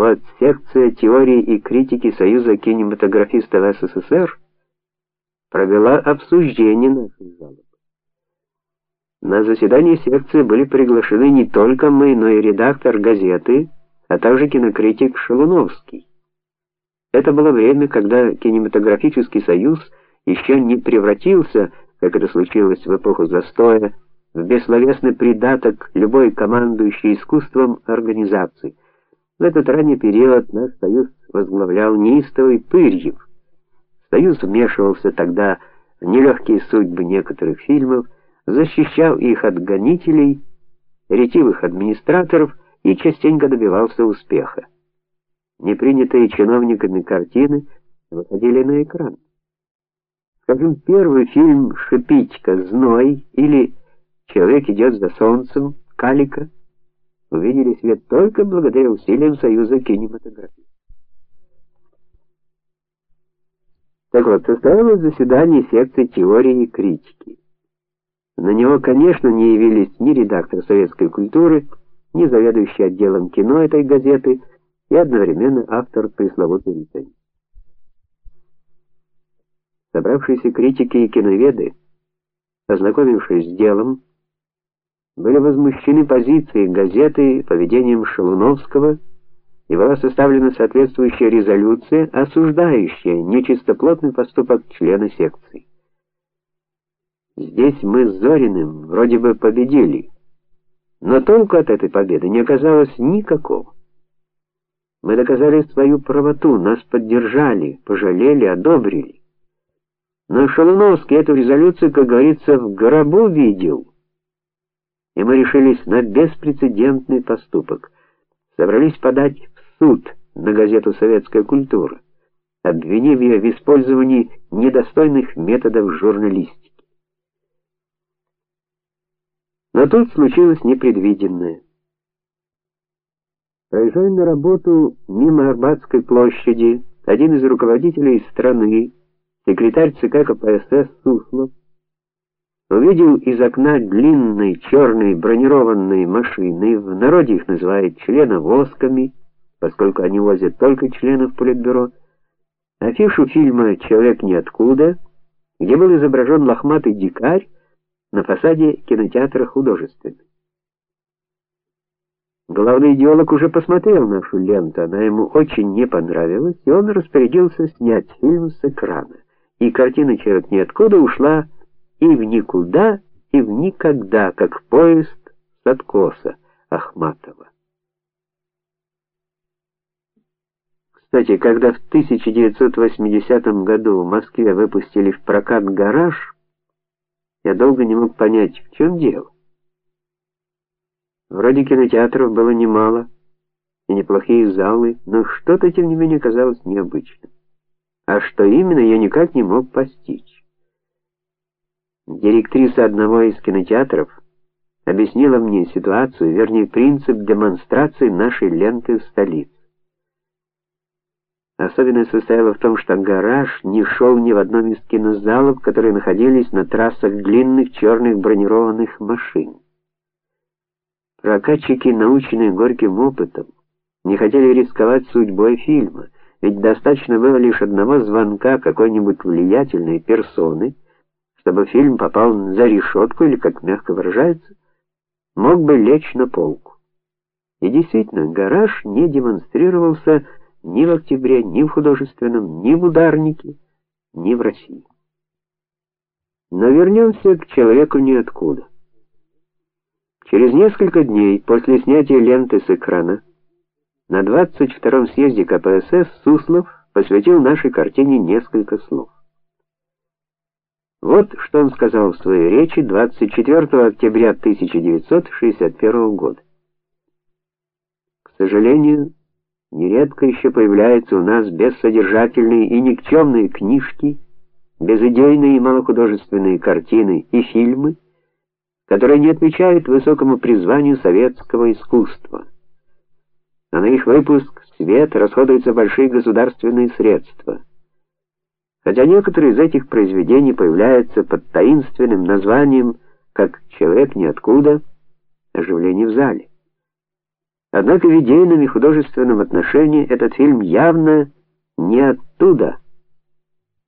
вот секция теории и критики Союза кинематографистов СССР провела обсуждение нашей жалобы. На заседание секции были приглашены не только мы, но и редактор газеты, а также кинокритик Шелуновский. Это было время, когда кинематографический союз еще не превратился, как это случилось в эпоху застоя, в бессловесный придаток любой командующей искусством организации. В этот ранний период наш союз возглавлял неистовый Пырьев. Союз вмешивался тогда в нелегкие судьбы некоторых фильмов, защищал их от гонителей, ретивых администраторов и частенько добивался успеха. Непринятые чиновниками картины выходили на экран. Скажем, первый фильм Шипитька Зной или Человек идет за солнцем Калика увидели свет только благодаря усилиям Союза кинематографии. Так вот, состоялось заседание секции теории и критики. На него, конечно, не явились ни редактор советской культуры, ни заведующий отделом кино этой газеты, и одновременно автор пресловутой рецензии. Собравшиеся критики и киноведы, ознакомившись с делом, были возмущены позицией газеты, поведением Шелуновского, и была составлена соответствующая резолюция, осуждающая нечистоплотный поступок члена секции. Здесь мы с Зориным вроде бы победили, но толку от этой победы не оказалось никакого. Мы доказали свою правоту, нас поддержали, пожалели, одобрили. Но Шалуновский эту резолюцию, как говорится, в гробу видел и мы решились на беспрецедентный поступок. Собрались подать в суд на газету Советская культура, обвинив ее в использовании недостойных методов журналистики. Но тут случилось непредвиденное. Проезжая на работу мимо Арбатской площади, один из руководителей страны, секретарь ЦК КПСС Суслов, увидел из окна длинной черной бронированной машины, в народе их называют членовозками, поскольку они возят только членов политбюро, афишу фильма Человек ниоткуда, где был изображен лохматый дикарь на фасаде кинотеатра Художественный. Главный идеолог уже посмотрел нашу ленту, она ему очень не понравилась, и он распорядился снять фильм с экрана. И картина Человек ниоткуда ушла и в никуда, и в никогда, как поезд с откоса Ахматова. Кстати, когда в 1980 году в Москве выпустили в прокат Гараж, я долго не мог понять, в чем дело. Вроде кинотеатров было немало, и неплохие залы, но что-то тем не менее казалось необычным. А что именно, я никак не мог постичь. Директриса одного из кинотеатров объяснила мне ситуацию, вернее, принцип демонстрации нашей ленты в столице. Особенность состояла в том, что гараж не шел ни в одном из кинозалов, которые находились на трассах длинных черных бронированных машин. Прокатчики, наученные горьким опытом, не хотели рисковать судьбой фильма, ведь достаточно было лишь одного звонка какой-нибудь влиятельной персоны, чтобы фильм попал за решетку или, как мягко выражается, мог бы лечь на полку. И действительно, гараж не демонстрировался ни в октябре, ни в художественном, ни в ударнике, ни в России. Но вернемся к человеку ниоткуда. Через несколько дней после снятия ленты с экрана на 22-м съезде КПСС Суслов посвятил нашей картине несколько слов. Вот что он сказал в своей речи 24 октября 1961 года. К сожалению, нередко еще появляются у нас бессодержательные и никчемные книжки, безидейные и малохудожественные картины и фильмы, которые не отвечают высокому призванию советского искусства. А на их выпуск свет расходуются большие государственные средства хотя некоторые из этих произведений появляются под таинственным названием как Человек ниоткуда, оживление в зале. Однако в идейном и художественном отношении этот фильм явно не оттуда.